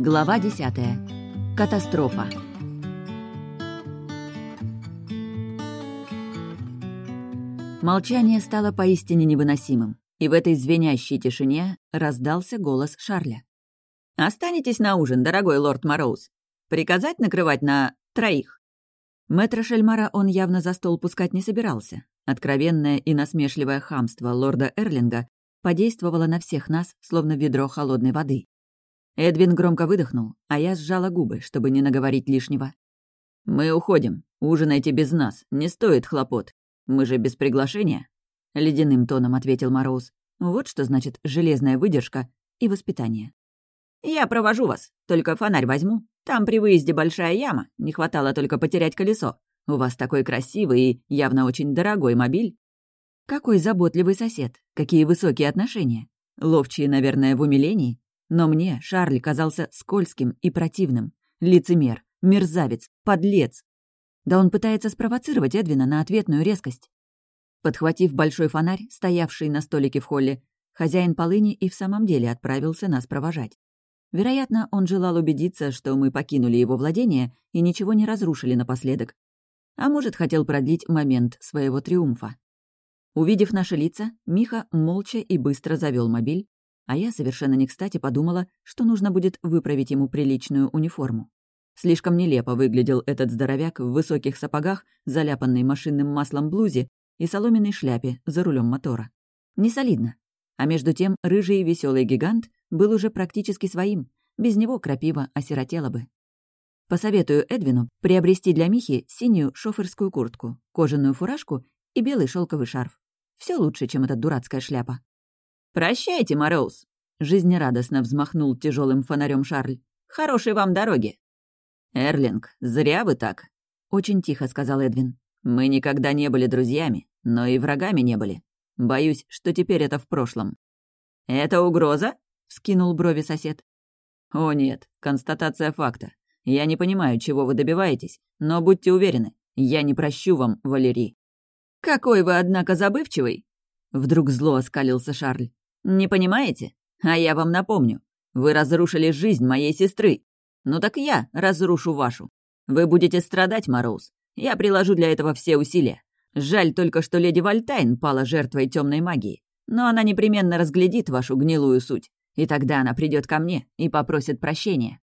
Глава 10. Катастрофа. Молчание стало поистине невыносимым, и в этой звенящей тишине раздался голос Шарля. «Останетесь на ужин, дорогой лорд Мороуз. Приказать накрывать на троих?» Мэтра Шельмара он явно за стол пускать не собирался. Откровенное и насмешливое хамство лорда Эрлинга подействовало на всех нас, словно ведро холодной воды. Эдвин громко выдохнул, а я сжала губы, чтобы не наговорить лишнего. «Мы уходим. Ужинайте без нас. Не стоит хлопот. Мы же без приглашения?» Ледяным тоном ответил Мороз. «Вот что значит железная выдержка и воспитание». «Я провожу вас. Только фонарь возьму. Там при выезде большая яма. Не хватало только потерять колесо. У вас такой красивый и явно очень дорогой мобиль». Какой заботливый сосед. Какие высокие отношения. Ловчие, наверное, в умилении. Но мне Шарль казался скользким и противным. Лицемер, мерзавец, подлец. Да он пытается спровоцировать Эдвина на ответную резкость. Подхватив большой фонарь, стоявший на столике в холле, хозяин полыни и в самом деле отправился нас провожать. Вероятно, он желал убедиться, что мы покинули его владение и ничего не разрушили напоследок. А может, хотел продлить момент своего триумфа. Увидев наши лица, Миха молча и быстро завел мобиль, а я совершенно не кстати подумала, что нужно будет выправить ему приличную униформу. Слишком нелепо выглядел этот здоровяк в высоких сапогах, заляпанной машинным маслом блузе и соломенной шляпе за рулем мотора. Не солидно. А между тем рыжий и веселый гигант был уже практически своим. Без него крапива осиротела бы. Посоветую Эдвину приобрести для Михи синюю шоферскую куртку, кожаную фуражку и белый шелковый шарф. Все лучше, чем эта дурацкая шляпа. «Прощайте, Мороз!» — жизнерадостно взмахнул тяжелым фонарем Шарль. «Хорошей вам дороги!» «Эрлинг, зря вы так!» — очень тихо сказал Эдвин. «Мы никогда не были друзьями, но и врагами не были. Боюсь, что теперь это в прошлом». «Это угроза?» — вскинул брови сосед. «О нет, констатация факта. Я не понимаю, чего вы добиваетесь, но будьте уверены, я не прощу вам, Валерий». «Какой вы, однако, забывчивый!» Вдруг зло оскалился Шарль. Не понимаете? А я вам напомню. Вы разрушили жизнь моей сестры. Ну так я разрушу вашу. Вы будете страдать, Мороз. Я приложу для этого все усилия. Жаль только, что леди Вальтайн пала жертвой темной магии. Но она непременно разглядит вашу гнилую суть. И тогда она придет ко мне и попросит прощения.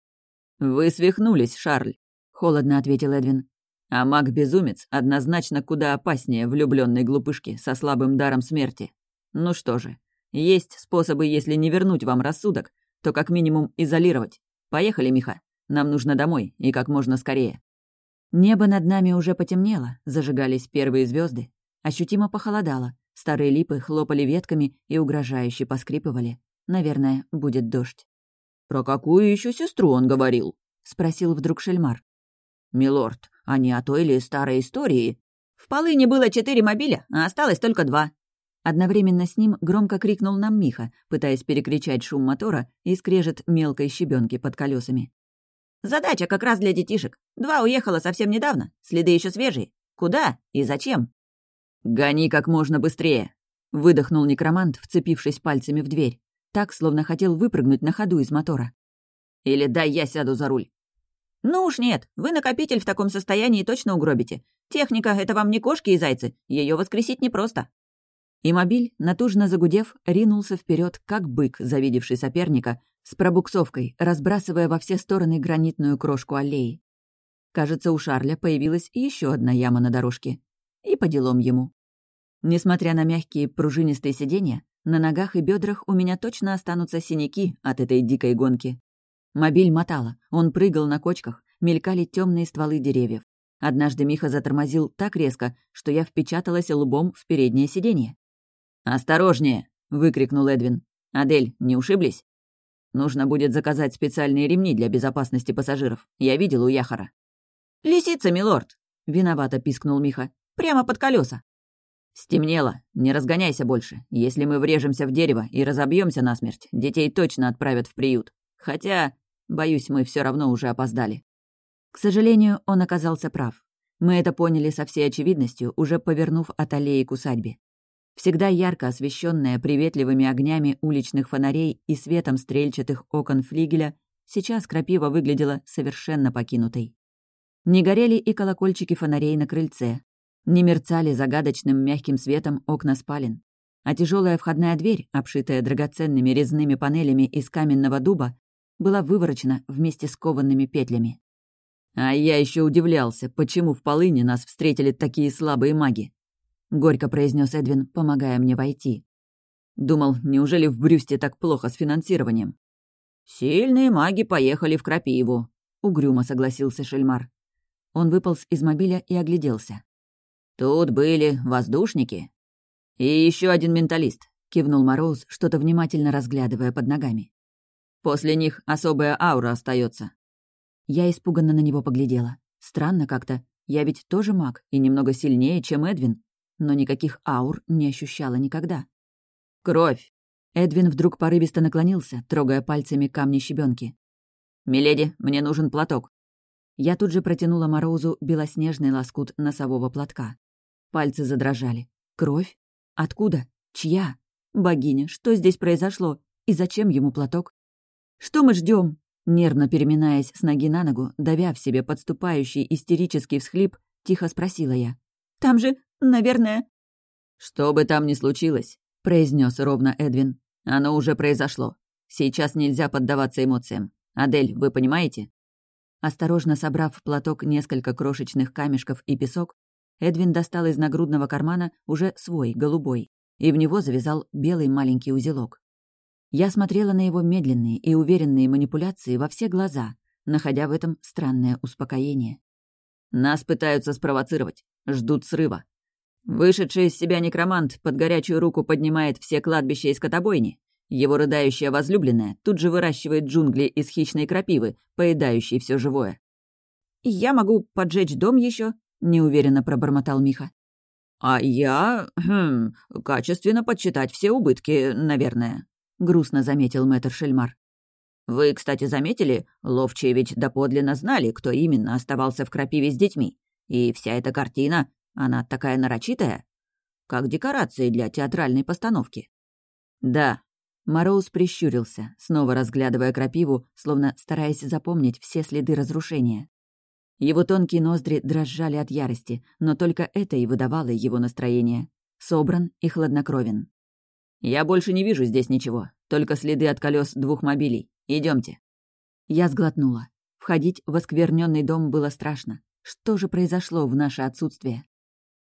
«Вы свихнулись, Шарль», — холодно ответил Эдвин. «А маг-безумец однозначно куда опаснее влюбленной глупышки со слабым даром смерти. Ну что же, есть способы, если не вернуть вам рассудок, то как минимум изолировать. Поехали, Миха. Нам нужно домой, и как можно скорее». Небо над нами уже потемнело, зажигались первые звезды. Ощутимо похолодало. Старые липы хлопали ветками и угрожающе поскрипывали. Наверное, будет дождь. «Про какую еще сестру он говорил?» — спросил вдруг Шельмар. «Милорд, а не о той ли старой истории?» «В полыне было четыре мобиля, а осталось только два», Одновременно с ним громко крикнул нам Миха, пытаясь перекричать шум мотора и скрежет мелкой щебенки под колесами. «Задача как раз для детишек. Два уехала совсем недавно, следы еще свежие. Куда и зачем?» «Гони как можно быстрее!» — выдохнул некромант, вцепившись пальцами в дверь. Так, словно хотел выпрыгнуть на ходу из мотора. «Или дай я сяду за руль». «Ну уж нет, вы накопитель в таком состоянии точно угробите. Техника — это вам не кошки и зайцы, ее воскресить непросто». И мобиль, натужно загудев, ринулся вперед, как бык, завидевший соперника, с пробуксовкой, разбрасывая во все стороны гранитную крошку аллеи. Кажется, у Шарля появилась еще одна яма на дорожке. И по делам ему. Несмотря на мягкие пружинистые сиденья, на ногах и бедрах у меня точно останутся синяки от этой дикой гонки. Мобиль мотало, он прыгал на кочках, мелькали темные стволы деревьев. Однажды Миха затормозил так резко, что я впечаталась лбом в переднее сиденье. «Осторожнее!» — выкрикнул Эдвин. «Адель, не ушиблись?» «Нужно будет заказать специальные ремни для безопасности пассажиров. Я видел у Яхара». «Лисица, милорд!» — виновато пискнул Миха. «Прямо под колеса. «Стемнело. Не разгоняйся больше. Если мы врежемся в дерево и разобьемся насмерть, детей точно отправят в приют. Хотя, боюсь, мы все равно уже опоздали». К сожалению, он оказался прав. Мы это поняли со всей очевидностью, уже повернув от аллеи к усадьбе. Всегда ярко освещенная приветливыми огнями уличных фонарей и светом стрельчатых окон флигеля, Сейчас крапива выглядела совершенно покинутой. Не горели и колокольчики фонарей на крыльце. Не мерцали загадочным мягким светом окна спален. А тяжелая входная дверь, обшитая драгоценными резными панелями из каменного дуба, была выворочена вместе с коваными петлями. А я еще удивлялся, почему в полыне нас встретили такие слабые маги. Горько произнес Эдвин, помогая мне войти. Думал, неужели в Брюсте так плохо с финансированием? «Сильные маги поехали в Крапиву», — угрюмо согласился Шельмар. Он выполз из мобиля и огляделся. «Тут были воздушники. И еще один менталист», — кивнул Мороз, что-то внимательно разглядывая под ногами. «После них особая аура остается. Я испуганно на него поглядела. Странно как-то. Я ведь тоже маг и немного сильнее, чем Эдвин, но никаких аур не ощущала никогда. «Кровь!» Эдвин вдруг порывисто наклонился, трогая пальцами камни щебенки. «Миледи, мне нужен платок». Я тут же протянула Морозу белоснежный лоскут носового платка. Пальцы задрожали. «Кровь? Откуда? Чья? Богиня, что здесь произошло? И зачем ему платок? Что мы ждем? Нервно переминаясь с ноги на ногу, давя в себе подступающий истерический всхлип, тихо спросила я. «Там же, наверное...» «Что бы там ни случилось», — произнес ровно Эдвин. «Оно уже произошло. Сейчас нельзя поддаваться эмоциям. Адель, вы понимаете?» Осторожно собрав в платок несколько крошечных камешков и песок, Эдвин достал из нагрудного кармана уже свой, голубой, и в него завязал белый маленький узелок. Я смотрела на его медленные и уверенные манипуляции во все глаза, находя в этом странное успокоение. Нас пытаются спровоцировать, ждут срыва. Вышедший из себя некромант под горячую руку поднимает все кладбища из скотобойни. Его рыдающая возлюбленная тут же выращивает джунгли из хищной крапивы, поедающей все живое. «Я могу поджечь дом еще, неуверенно пробормотал Миха. «А я... Хм, качественно подсчитать все убытки, наверное», — грустно заметил мэтр Шельмар. «Вы, кстати, заметили, ловчие ведь доподлинно знали, кто именно оставался в крапиве с детьми. И вся эта картина она такая нарочитая, как декорации для театральной постановки. Да. Мороз прищурился, снова разглядывая крапиву, словно стараясь запомнить все следы разрушения. Его тонкие ноздри дрожали от ярости, но только это и выдавало его настроение. Собран и хладнокровен. «Я больше не вижу здесь ничего, только следы от колес двух мобилей. Идемте. Я сглотнула. Входить в оскверненный дом было страшно. Что же произошло в наше отсутствие?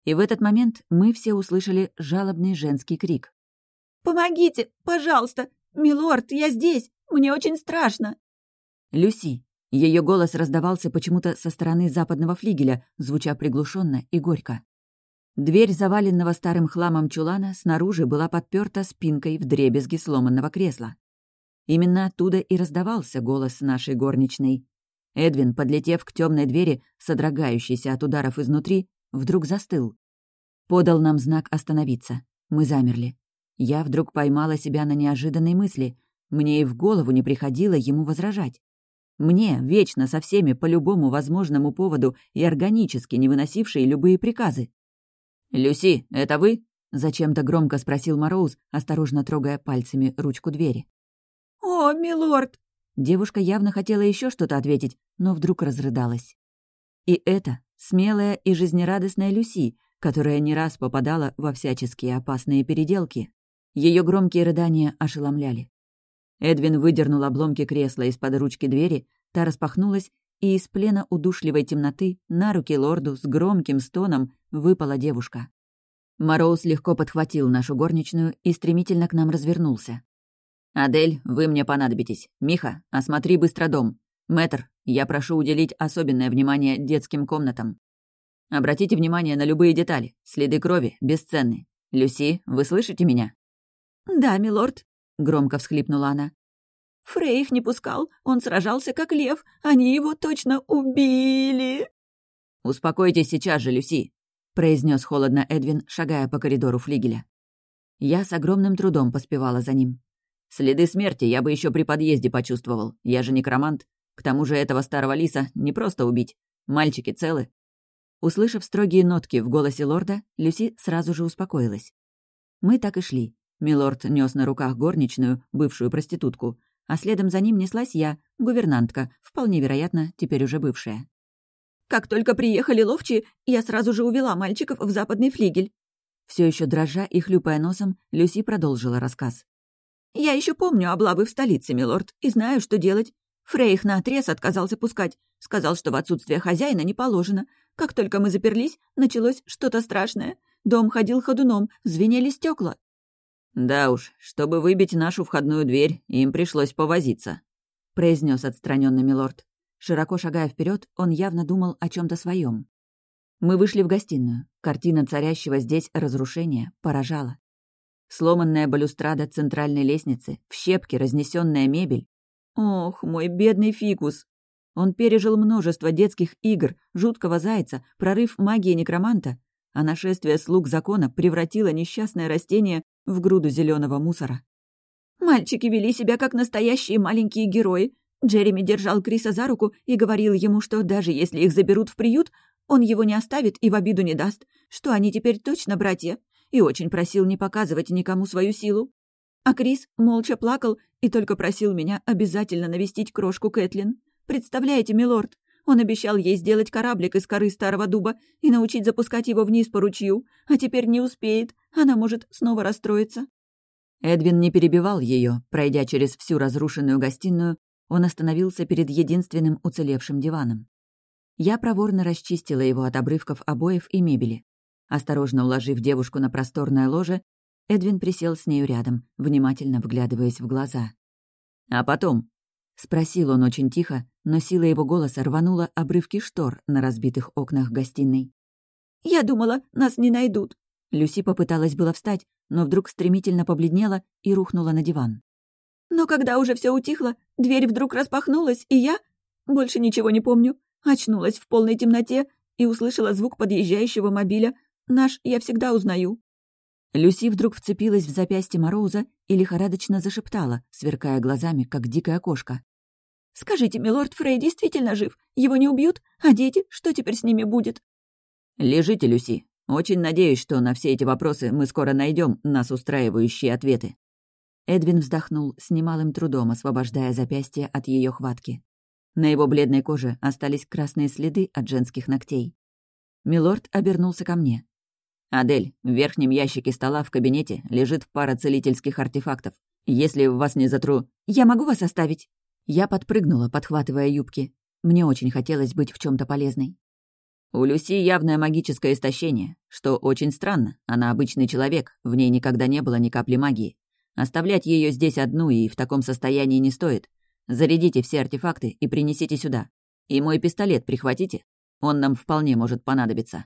И в этот момент мы все услышали жалобный женский крик. «Помогите, пожалуйста! Милорд, я здесь! Мне очень страшно!» Люси. Ее голос раздавался почему-то со стороны западного флигеля, звуча приглушенно и горько. Дверь заваленного старым хламом чулана снаружи была подперта спинкой в дребезги сломанного кресла. Именно оттуда и раздавался голос нашей горничной. Эдвин, подлетев к темной двери, содрогающейся от ударов изнутри, вдруг застыл. Подал нам знак остановиться. Мы замерли. Я вдруг поймала себя на неожиданной мысли. Мне и в голову не приходило ему возражать. Мне, вечно со всеми по любому возможному поводу и органически не выносившие любые приказы. «Люси, это вы?» — зачем-то громко спросил Мороуз, осторожно трогая пальцами ручку двери. «О, милорд!» Девушка явно хотела еще что-то ответить, но вдруг разрыдалась. И это Смелая и жизнерадостная Люси, которая не раз попадала во всяческие опасные переделки. Ее громкие рыдания ошеломляли. Эдвин выдернул обломки кресла из-под ручки двери, та распахнулась, и из плена удушливой темноты на руки лорду с громким стоном выпала девушка. Мороз легко подхватил нашу горничную и стремительно к нам развернулся. «Адель, вы мне понадобитесь. Миха, осмотри быстро дом. Мэтр, я прошу уделить особенное внимание детским комнатам. Обратите внимание на любые детали. Следы крови бесценны. Люси, вы слышите меня?» «Да, милорд», — громко всхлипнула она. «Фрей их не пускал. Он сражался как лев. Они его точно убили!» «Успокойтесь сейчас же, Люси», — произнес холодно Эдвин, шагая по коридору флигеля. Я с огромным трудом поспевала за ним. Следы смерти я бы еще при подъезде почувствовал. Я же некромант. К тому же этого старого лиса не просто убить. Мальчики целы. Услышав строгие нотки в голосе лорда, Люси сразу же успокоилась. Мы так и шли. Милорд нес на руках горничную, бывшую проститутку, а следом за ним неслась я, гувернантка, вполне вероятно, теперь уже бывшая. «Как только приехали ловчие, я сразу же увела мальчиков в западный флигель». Все еще дрожа и хлюпая носом, Люси продолжила рассказ. «Я еще помню облавы в столице, милорд, и знаю, что делать. Фрейх наотрез отказался пускать. Сказал, что в отсутствие хозяина не положено. Как только мы заперлись, началось что-то страшное. Дом ходил ходуном, звенели стекла. «Да уж, чтобы выбить нашу входную дверь, им пришлось повозиться», — произнес отстраненный милорд. Широко шагая вперед, он явно думал о чем то своем. Мы вышли в гостиную. Картина царящего здесь разрушения поражала. Сломанная балюстрада центральной лестницы, в щепки разнесенная мебель. Ох, мой бедный фикус! Он пережил множество детских игр, жуткого зайца, прорыв магии некроманта, а нашествие слуг закона превратило несчастное растение в груду зеленого мусора. Мальчики вели себя как настоящие маленькие герои. Джереми держал Криса за руку и говорил ему, что даже если их заберут в приют, он его не оставит и в обиду не даст, что они теперь точно братья, и очень просил не показывать никому свою силу. А Крис молча плакал и только просил меня обязательно навестить крошку Кэтлин. Представляете, милорд, он обещал ей сделать кораблик из коры старого дуба и научить запускать его вниз по ручью, а теперь не успеет. Она может снова расстроиться». Эдвин не перебивал ее. Пройдя через всю разрушенную гостиную, он остановился перед единственным уцелевшим диваном. Я проворно расчистила его от обрывков обоев и мебели. Осторожно уложив девушку на просторное ложе, Эдвин присел с нею рядом, внимательно вглядываясь в глаза. «А потом?» — спросил он очень тихо, но сила его голоса рванула обрывки штор на разбитых окнах гостиной. «Я думала, нас не найдут». Люси попыталась было встать, но вдруг стремительно побледнела и рухнула на диван. «Но когда уже все утихло, дверь вдруг распахнулась, и я... Больше ничего не помню. Очнулась в полной темноте и услышала звук подъезжающего мобиля. Наш я всегда узнаю». Люси вдруг вцепилась в запястье Мороза и лихорадочно зашептала, сверкая глазами, как дикая кошка. «Скажите, милорд Фрей действительно жив? Его не убьют? А дети? Что теперь с ними будет?» «Лежите, Люси. Очень надеюсь, что на все эти вопросы мы скоро найдем нас устраивающие ответы». Эдвин вздохнул с немалым трудом, освобождая запястье от ее хватки. На его бледной коже остались красные следы от женских ногтей. Милорд обернулся ко мне. «Адель, в верхнем ящике стола в кабинете лежит пара целительских артефактов. Если вас не затру...» «Я могу вас оставить?» Я подпрыгнула, подхватывая юбки. Мне очень хотелось быть в чем то полезной. У Люси явное магическое истощение, что очень странно. Она обычный человек, в ней никогда не было ни капли магии. Оставлять ее здесь одну и в таком состоянии не стоит. Зарядите все артефакты и принесите сюда. И мой пистолет прихватите. Он нам вполне может понадобиться.